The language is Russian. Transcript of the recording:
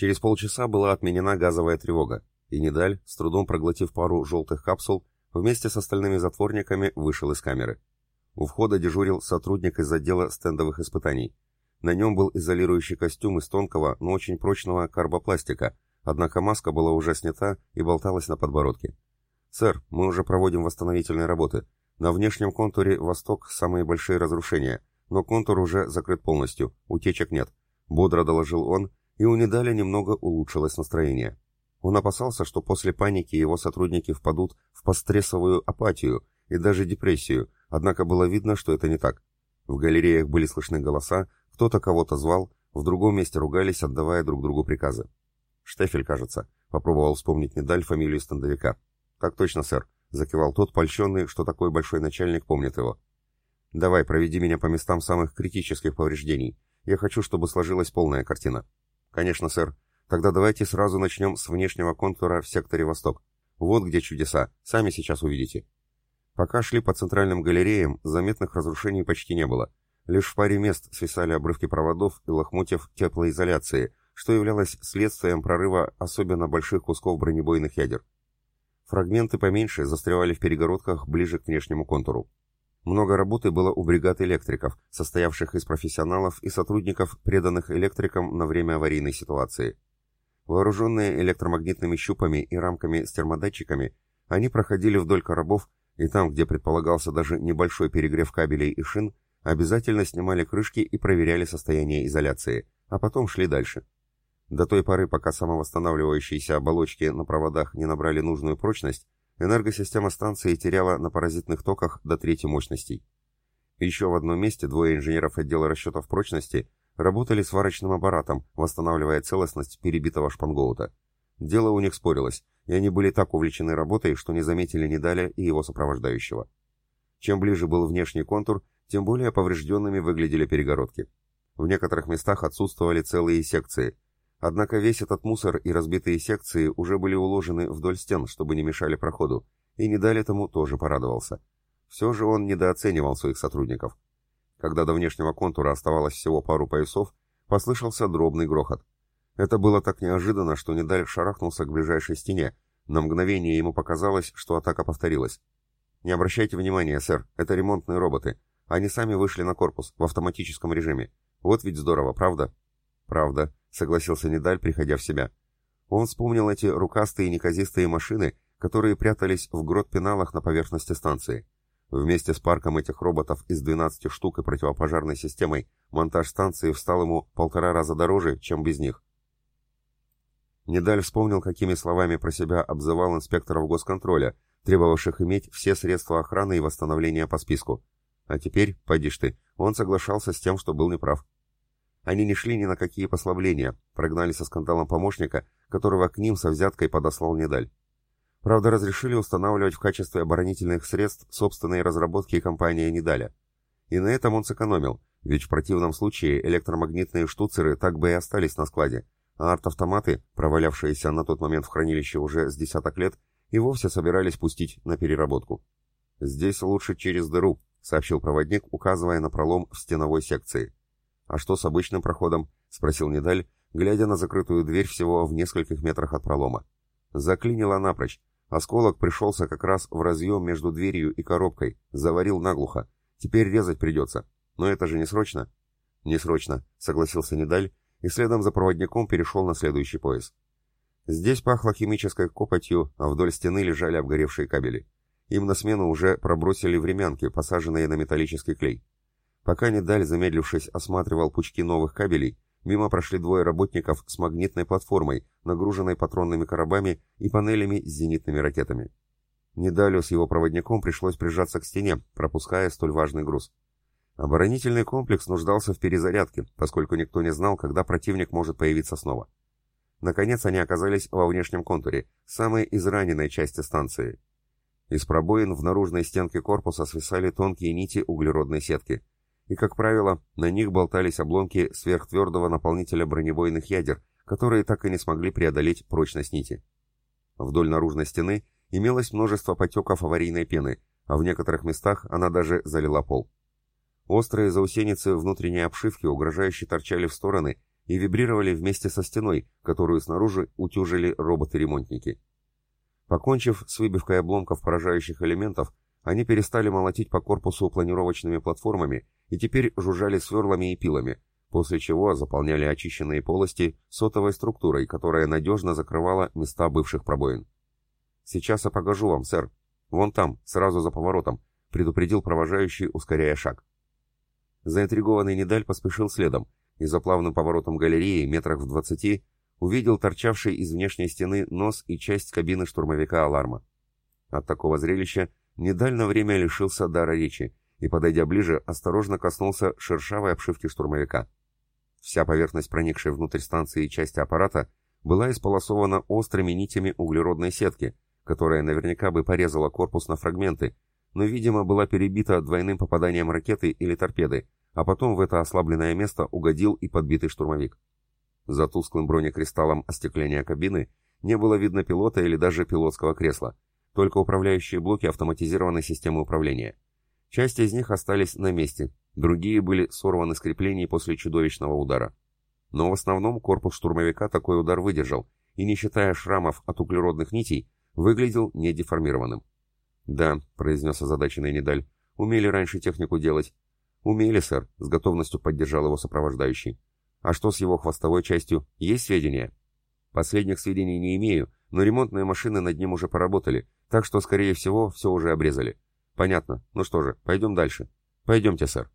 Через полчаса была отменена газовая тревога, и Недаль, с трудом проглотив пару желтых капсул, вместе с остальными затворниками вышел из камеры. У входа дежурил сотрудник из отдела стендовых испытаний. На нем был изолирующий костюм из тонкого, но очень прочного карбопластика, однако маска была уже снята и болталась на подбородке. «Сэр, мы уже проводим восстановительные работы. На внешнем контуре «Восток» самые большие разрушения, но контур уже закрыт полностью, утечек нет», — бодро доложил он, и у Недаля немного улучшилось настроение. Он опасался, что после паники его сотрудники впадут в пострессовую апатию и даже депрессию, однако было видно, что это не так. В галереях были слышны голоса, кто-то кого-то звал, в другом месте ругались, отдавая друг другу приказы. «Штефель, кажется», — попробовал вспомнить Недаль фамилию стендовика. «Так точно, сэр», — закивал тот, польщенный, что такой большой начальник помнит его. «Давай, проведи меня по местам самых критических повреждений. Я хочу, чтобы сложилась полная картина». «Конечно, сэр. Тогда давайте сразу начнем с внешнего контура в секторе Восток. Вот где чудеса. Сами сейчас увидите». Пока шли по центральным галереям, заметных разрушений почти не было. Лишь в паре мест свисали обрывки проводов и лохмотьев теплоизоляции, что являлось следствием прорыва особенно больших кусков бронебойных ядер. Фрагменты поменьше застревали в перегородках ближе к внешнему контуру. Много работы было у бригад электриков, состоявших из профессионалов и сотрудников, преданных электрикам на время аварийной ситуации. Вооруженные электромагнитными щупами и рамками с термодатчиками, они проходили вдоль коробов, и там, где предполагался даже небольшой перегрев кабелей и шин, обязательно снимали крышки и проверяли состояние изоляции, а потом шли дальше. До той поры, пока самовосстанавливающиеся оболочки на проводах не набрали нужную прочность, энергосистема станции теряла на паразитных токах до трети мощностей. Еще в одном месте двое инженеров отдела расчетов прочности работали сварочным аппаратом, восстанавливая целостность перебитого шпангоута. Дело у них спорилось, и они были так увлечены работой, что не заметили Недаля и его сопровождающего. Чем ближе был внешний контур, тем более поврежденными выглядели перегородки. В некоторых местах отсутствовали целые секции – Однако весь этот мусор и разбитые секции уже были уложены вдоль стен, чтобы не мешали проходу, и не дали тому тоже порадовался. Все же он недооценивал своих сотрудников. Когда до внешнего контура оставалось всего пару поясов, послышался дробный грохот. Это было так неожиданно, что Недаль шарахнулся к ближайшей стене. На мгновение ему показалось, что атака повторилась. «Не обращайте внимания, сэр, это ремонтные роботы. Они сами вышли на корпус, в автоматическом режиме. Вот ведь здорово, правда?» «Правда», — согласился Недаль, приходя в себя. Он вспомнил эти рукастые неказистые машины, которые прятались в грот-пеналах на поверхности станции. Вместе с парком этих роботов из 12 штук и противопожарной системой монтаж станции встал ему полтора раза дороже, чем без них. Недаль вспомнил, какими словами про себя обзывал инспекторов госконтроля, требовавших иметь все средства охраны и восстановления по списку. А теперь, поди ты, он соглашался с тем, что был неправ. Они не шли ни на какие послабления, прогнали со скандалом помощника, которого к ним со взяткой подослал Недаль. Правда, разрешили устанавливать в качестве оборонительных средств собственные разработки компании Недаля. И на этом он сэкономил, ведь в противном случае электромагнитные штуцеры так бы и остались на складе, а арт-автоматы, провалявшиеся на тот момент в хранилище уже с десяток лет, и вовсе собирались пустить на переработку. «Здесь лучше через дыру», — сообщил проводник, указывая на пролом в стеновой секции. «А что с обычным проходом?» — спросил Недаль, глядя на закрытую дверь всего в нескольких метрах от пролома. Заклинило напрочь. Осколок пришелся как раз в разъем между дверью и коробкой, заварил наглухо. Теперь резать придется. Но это же не срочно? Не срочно, согласился Недаль, и следом за проводником перешел на следующий пояс. Здесь пахло химической копотью, а вдоль стены лежали обгоревшие кабели. Им на смену уже пробросили времянки, посаженные на металлический клей. Пока Недаль, замедлившись, осматривал пучки новых кабелей, мимо прошли двое работников с магнитной платформой, нагруженной патронными коробами и панелями с зенитными ракетами. Недалю с его проводником пришлось прижаться к стене, пропуская столь важный груз. Оборонительный комплекс нуждался в перезарядке, поскольку никто не знал, когда противник может появиться снова. Наконец они оказались во внешнем контуре, самой израненной части станции. Из пробоин в наружной стенке корпуса свисали тонкие нити углеродной сетки – и, как правило, на них болтались обломки сверхтвердого наполнителя бронебойных ядер, которые так и не смогли преодолеть прочность нити. Вдоль наружной стены имелось множество потеков аварийной пены, а в некоторых местах она даже залила пол. Острые заусеницы внутренней обшивки угрожающе торчали в стороны, и вибрировали вместе со стеной, которую снаружи утюжили роботы-ремонтники. Покончив с выбивкой обломков поражающих элементов, они перестали молотить по корпусу планировочными платформами и теперь жужжали сверлами и пилами, после чего заполняли очищенные полости сотовой структурой, которая надежно закрывала места бывших пробоин. «Сейчас я покажу вам, сэр. Вон там, сразу за поворотом», — предупредил провожающий, ускоряя шаг. Заинтригованный Недаль поспешил следом, и за плавным поворотом галереи, метрах в двадцати, увидел торчавший из внешней стены нос и часть кабины штурмовика «Аларма». От такого зрелища Недаль время лишился дара речи и, подойдя ближе, осторожно коснулся шершавой обшивки штурмовика. Вся поверхность проникшей внутрь станции части аппарата была исполосована острыми нитями углеродной сетки, которая наверняка бы порезала корпус на фрагменты, но, видимо, была перебита двойным попаданием ракеты или торпеды, а потом в это ослабленное место угодил и подбитый штурмовик. За тусклым бронекристаллом остекления кабины не было видно пилота или даже пилотского кресла, только управляющие блоки автоматизированной системы управления. Часть из них остались на месте, другие были сорваны с креплений после чудовищного удара. Но в основном корпус штурмовика такой удар выдержал, и не считая шрамов от углеродных нитей, выглядел недеформированным. «Да», — произнес озадаченный Недаль, — «умели раньше технику делать, «Умели, сэр», — с готовностью поддержал его сопровождающий. «А что с его хвостовой частью? Есть сведения?» «Последних сведений не имею, но ремонтные машины над ним уже поработали, так что, скорее всего, все уже обрезали». «Понятно. Ну что же, пойдем дальше». «Пойдемте, сэр».